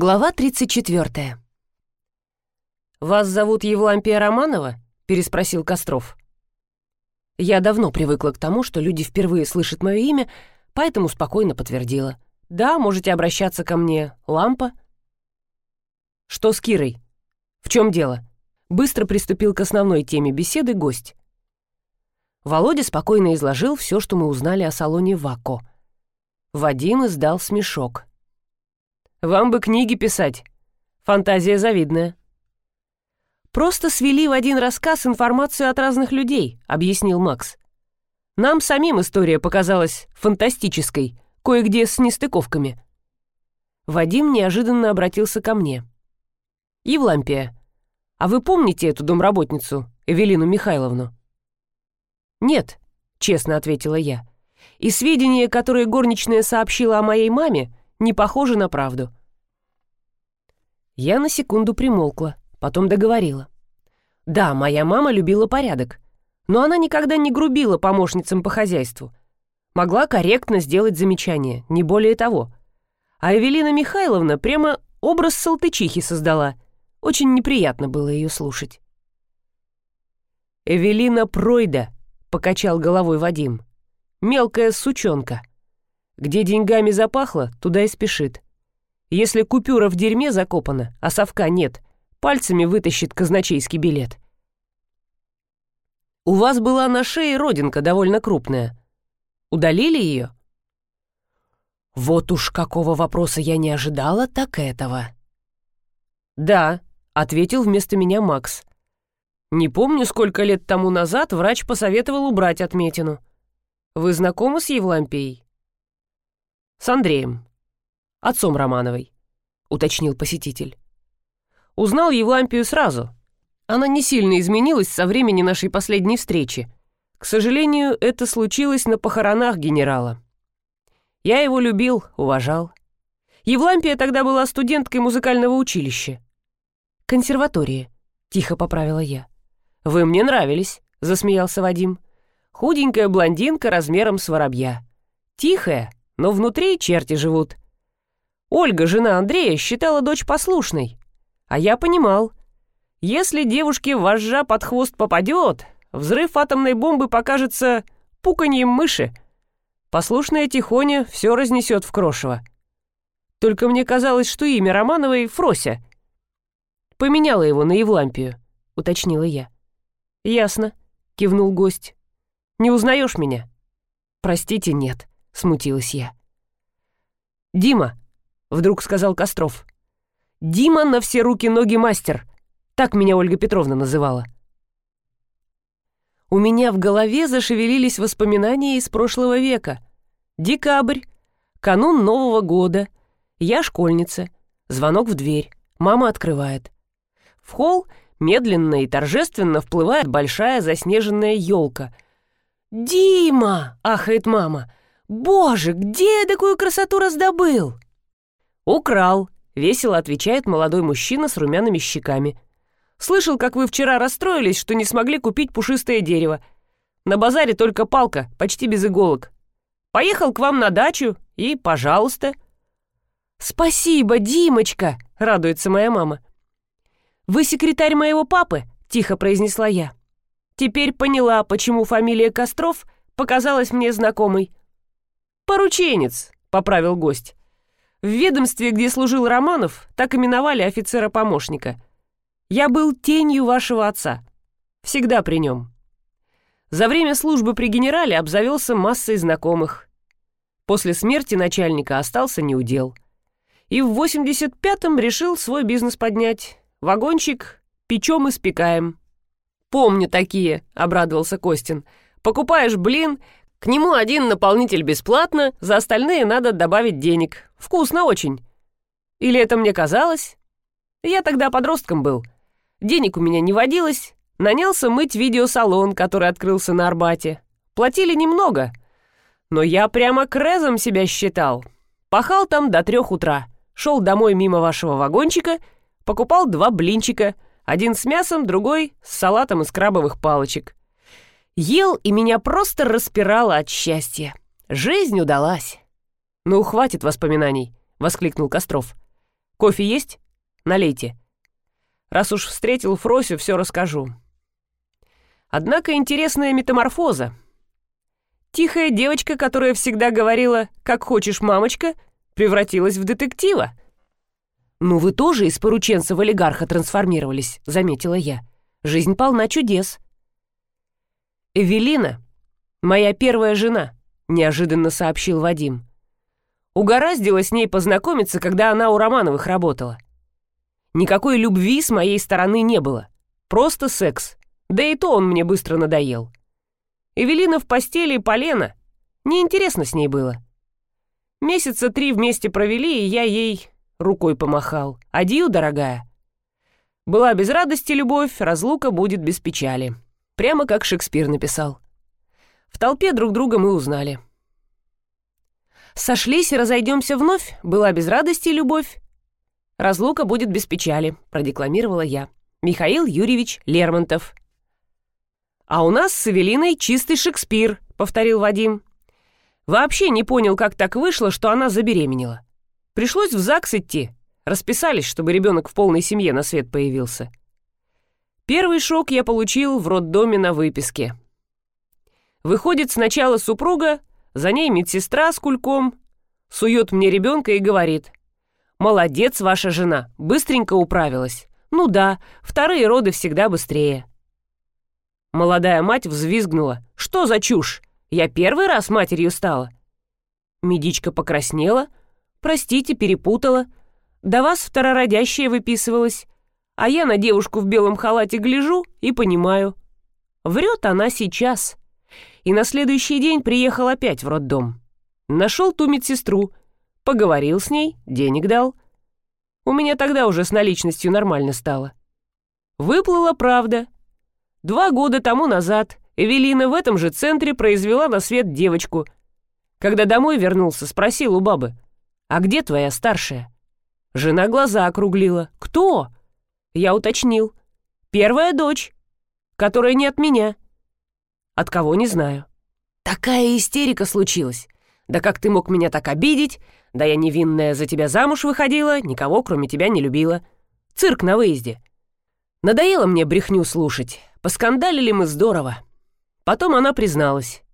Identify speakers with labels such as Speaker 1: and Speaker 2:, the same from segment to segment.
Speaker 1: Глава 34. «Вас зовут Евлампия Романова?» — переспросил Костров. Я давно привыкла к тому, что люди впервые слышат мое имя, поэтому спокойно подтвердила. «Да, можете обращаться ко мне. Лампа?» «Что с Кирой? В чем дело?» Быстро приступил к основной теме беседы гость. Володя спокойно изложил все, что мы узнали о салоне «Вако». Вадим издал смешок. Вам бы книги писать. Фантазия завидная. Просто свели в один рассказ информацию от разных людей, объяснил Макс. Нам самим история показалась фантастической, кое-где с нестыковками. Вадим неожиданно обратился ко мне. «Евлампия, а вы помните эту домработницу, Эвелину Михайловну?» «Нет», — честно ответила я. «И сведения, которые горничная сообщила о моей маме, не похоже на правду. Я на секунду примолкла, потом договорила. Да, моя мама любила порядок, но она никогда не грубила помощницам по хозяйству. Могла корректно сделать замечание, не более того. А Эвелина Михайловна прямо образ салтычихи создала. Очень неприятно было ее слушать. «Эвелина Пройда», — покачал головой Вадим. «Мелкая сучонка». Где деньгами запахло, туда и спешит. Если купюра в дерьме закопана, а совка нет, пальцами вытащит казначейский билет. У вас была на шее родинка довольно крупная. Удалили ее? Вот уж какого вопроса я не ожидала, так этого. Да, ответил вместо меня Макс. Не помню, сколько лет тому назад врач посоветовал убрать отметину. Вы знакомы с Евлампией? «С Андреем. Отцом Романовой», — уточнил посетитель. Узнал Евлампию сразу. Она не сильно изменилась со времени нашей последней встречи. К сожалению, это случилось на похоронах генерала. Я его любил, уважал. Евлампия тогда была студенткой музыкального училища. «Консерватории», — тихо поправила я. «Вы мне нравились», — засмеялся Вадим. «Худенькая блондинка размером с воробья. Тихая, но внутри черти живут. Ольга, жена Андрея, считала дочь послушной. А я понимал, если девушке вожжа под хвост попадет, взрыв атомной бомбы покажется пуканьем мыши. Послушная Тихоня все разнесет в крошево. Только мне казалось, что имя Романовой — Фрося. Поменяла его на Евлампию, уточнила я. «Ясно», — кивнул гость. «Не узнаешь меня?» «Простите, нет» смутилась я. «Дима!» — вдруг сказал Костров. «Дима на все руки-ноги мастер!» Так меня Ольга Петровна называла. У меня в голове зашевелились воспоминания из прошлого века. Декабрь, канун Нового года, я школьница, звонок в дверь, мама открывает. В холл медленно и торжественно вплывает большая заснеженная елка. «Дима!» — ахает мама. «Боже, где я такую красоту раздобыл?» «Украл», — весело отвечает молодой мужчина с румяными щеками. «Слышал, как вы вчера расстроились, что не смогли купить пушистое дерево. На базаре только палка, почти без иголок. Поехал к вам на дачу и, пожалуйста». «Спасибо, Димочка!» — радуется моя мама. «Вы секретарь моего папы?» — тихо произнесла я. Теперь поняла, почему фамилия Костров показалась мне знакомой. «Порученец», — поправил гость. «В ведомстве, где служил Романов, так именовали офицера-помощника. Я был тенью вашего отца. Всегда при нем. За время службы при генерале обзавелся массой знакомых. После смерти начальника остался неудел. И в 85-м решил свой бизнес поднять. Вагончик печем и спекаем. «Помню такие», — обрадовался Костин. «Покупаешь блин, к нему один наполнитель бесплатно, за остальные надо добавить денег. Вкусно очень. Или это мне казалось? Я тогда подростком был. Денег у меня не водилось. Нанялся мыть видеосалон, который открылся на Арбате. Платили немного. Но я прямо крезом себя считал. Пахал там до трех утра. Шел домой мимо вашего вагончика, покупал два блинчика. Один с мясом, другой с салатом из крабовых палочек. Ел, и меня просто распирало от счастья. Жизнь удалась. «Ну, хватит воспоминаний», — воскликнул Костров. Кофе есть? Налейте. Раз уж встретил Фросю, все расскажу. Однако интересная метаморфоза. Тихая девочка, которая всегда говорила «как хочешь, мамочка», превратилась в детектива. «Ну вы тоже из порученца в олигарха трансформировались», — заметила я. «Жизнь полна чудес». «Эвелина, моя первая жена», — неожиданно сообщил Вадим. Угораздило с ней познакомиться, когда она у Романовых работала. Никакой любви с моей стороны не было. Просто секс. Да и то он мне быстро надоел. Эвелина в постели и полено. Неинтересно с ней было. Месяца три вместе провели, и я ей рукой помахал. Адью, дорогая. Была без радости любовь, разлука будет без печали. Прямо как Шекспир написал. В толпе друг друга мы узнали. Сошлись и разойдемся вновь, была без радости любовь, «Разлука будет без печали», — продекламировала я. Михаил Юрьевич Лермонтов. «А у нас с Эвелиной чистый Шекспир», — повторил Вадим. Вообще не понял, как так вышло, что она забеременела. Пришлось в ЗАГС идти. Расписались, чтобы ребенок в полной семье на свет появился. Первый шок я получил в роддоме на выписке. Выходит сначала супруга, за ней медсестра с кульком, сует мне ребенка и говорит, «Молодец ваша жена, быстренько управилась. Ну да, вторые роды всегда быстрее». Молодая мать взвизгнула. «Что за чушь? Я первый раз матерью стала». Медичка покраснела. «Простите, перепутала. До вас второродящая выписывалась. А я на девушку в белом халате гляжу и понимаю. Врет она сейчас». И на следующий день приехал опять в роддом. Нашел ту медсестру, Поговорил с ней, денег дал. У меня тогда уже с наличностью нормально стало. Выплыла правда. Два года тому назад Эвелина в этом же центре произвела на свет девочку. Когда домой вернулся, спросил у бабы, «А где твоя старшая?» Жена глаза округлила. «Кто?» Я уточнил. «Первая дочь, которая не от меня». От кого не знаю. Такая истерика случилась. Да как ты мог меня так обидеть? Да я невинная за тебя замуж выходила, никого кроме тебя не любила. Цирк на выезде. Надоело мне брехню слушать. Поскандалили мы здорово. Потом она призналась.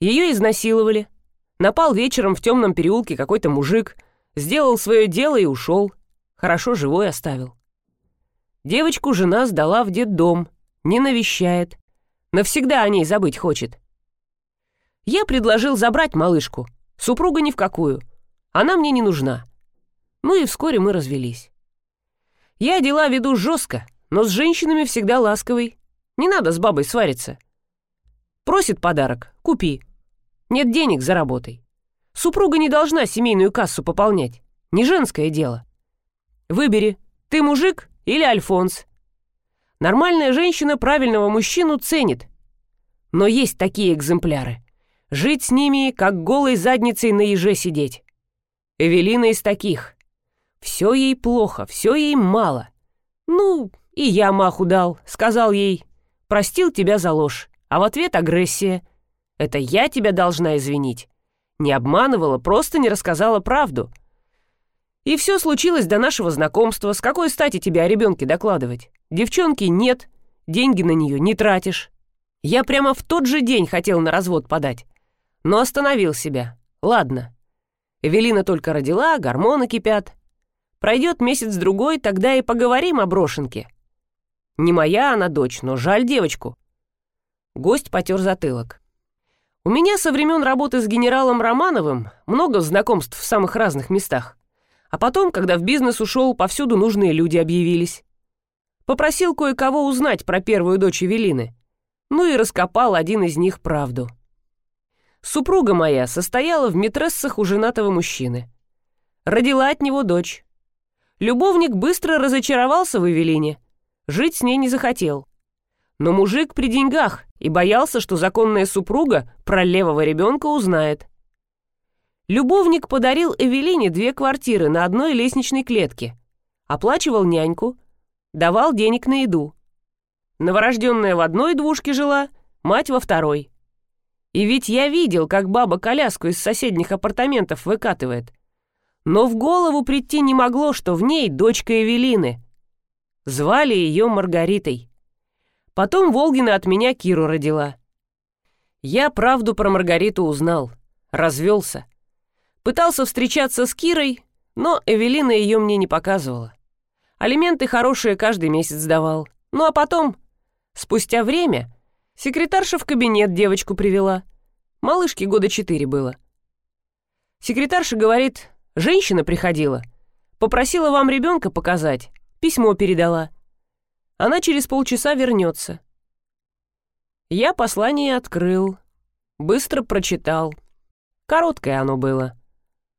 Speaker 1: Ее изнасиловали. Напал вечером в темном переулке какой-то мужик, сделал свое дело и ушел. Хорошо живой оставил. Девочку жена сдала в детдом, не навещает. Навсегда о ней забыть хочет. Я предложил забрать малышку. Супруга ни в какую. Она мне не нужна. Ну и вскоре мы развелись. Я дела веду жестко, но с женщинами всегда ласковый. Не надо с бабой свариться. Просит подарок — купи. Нет денег — заработай. Супруга не должна семейную кассу пополнять. Не женское дело. Выбери, ты мужик или Альфонс. Нормальная женщина правильного мужчину ценит. Но есть такие экземпляры. Жить с ними, как голой задницей на еже сидеть. Эвелина из таких. Все ей плохо, все ей мало. Ну, и я маху дал, сказал ей, простил тебя за ложь, а в ответ агрессия. Это я тебя должна извинить. Не обманывала, просто не рассказала правду. И все случилось до нашего знакомства. С какой стати тебе о ребенке докладывать? Девчонки нет, деньги на нее не тратишь. Я прямо в тот же день хотел на развод подать но остановил себя. Ладно. Эвелина только родила, гормоны кипят. Пройдет месяц-другой, тогда и поговорим о брошенке. Не моя она дочь, но жаль девочку. Гость потер затылок. У меня со времен работы с генералом Романовым много знакомств в самых разных местах. А потом, когда в бизнес ушел, повсюду нужные люди объявились. Попросил кое-кого узнать про первую дочь Эвелины. Ну и раскопал один из них правду. Супруга моя состояла в метрессах у женатого мужчины. Родила от него дочь. Любовник быстро разочаровался в Эвелине. Жить с ней не захотел. Но мужик при деньгах и боялся, что законная супруга про левого ребенка узнает. Любовник подарил Эвелине две квартиры на одной лестничной клетке. Оплачивал няньку, давал денег на еду. Новорожденная в одной двушке жила, мать во второй. И ведь я видел, как баба коляску из соседних апартаментов выкатывает. но в голову прийти не могло, что в ней дочка Эвелины. Звали ее Маргаритой. Потом Волгина от меня Киру родила. Я правду про Маргариту узнал. Развелся. Пытался встречаться с Кирой, но Эвелина ее мне не показывала. Алименты хорошие каждый месяц давал. Ну а потом, спустя время, секретарша в кабинет девочку привела. Малышке года четыре было. Секретарша говорит, женщина приходила. Попросила вам ребенка показать, письмо передала. Она через полчаса вернется. Я послание открыл, быстро прочитал. Короткое оно было.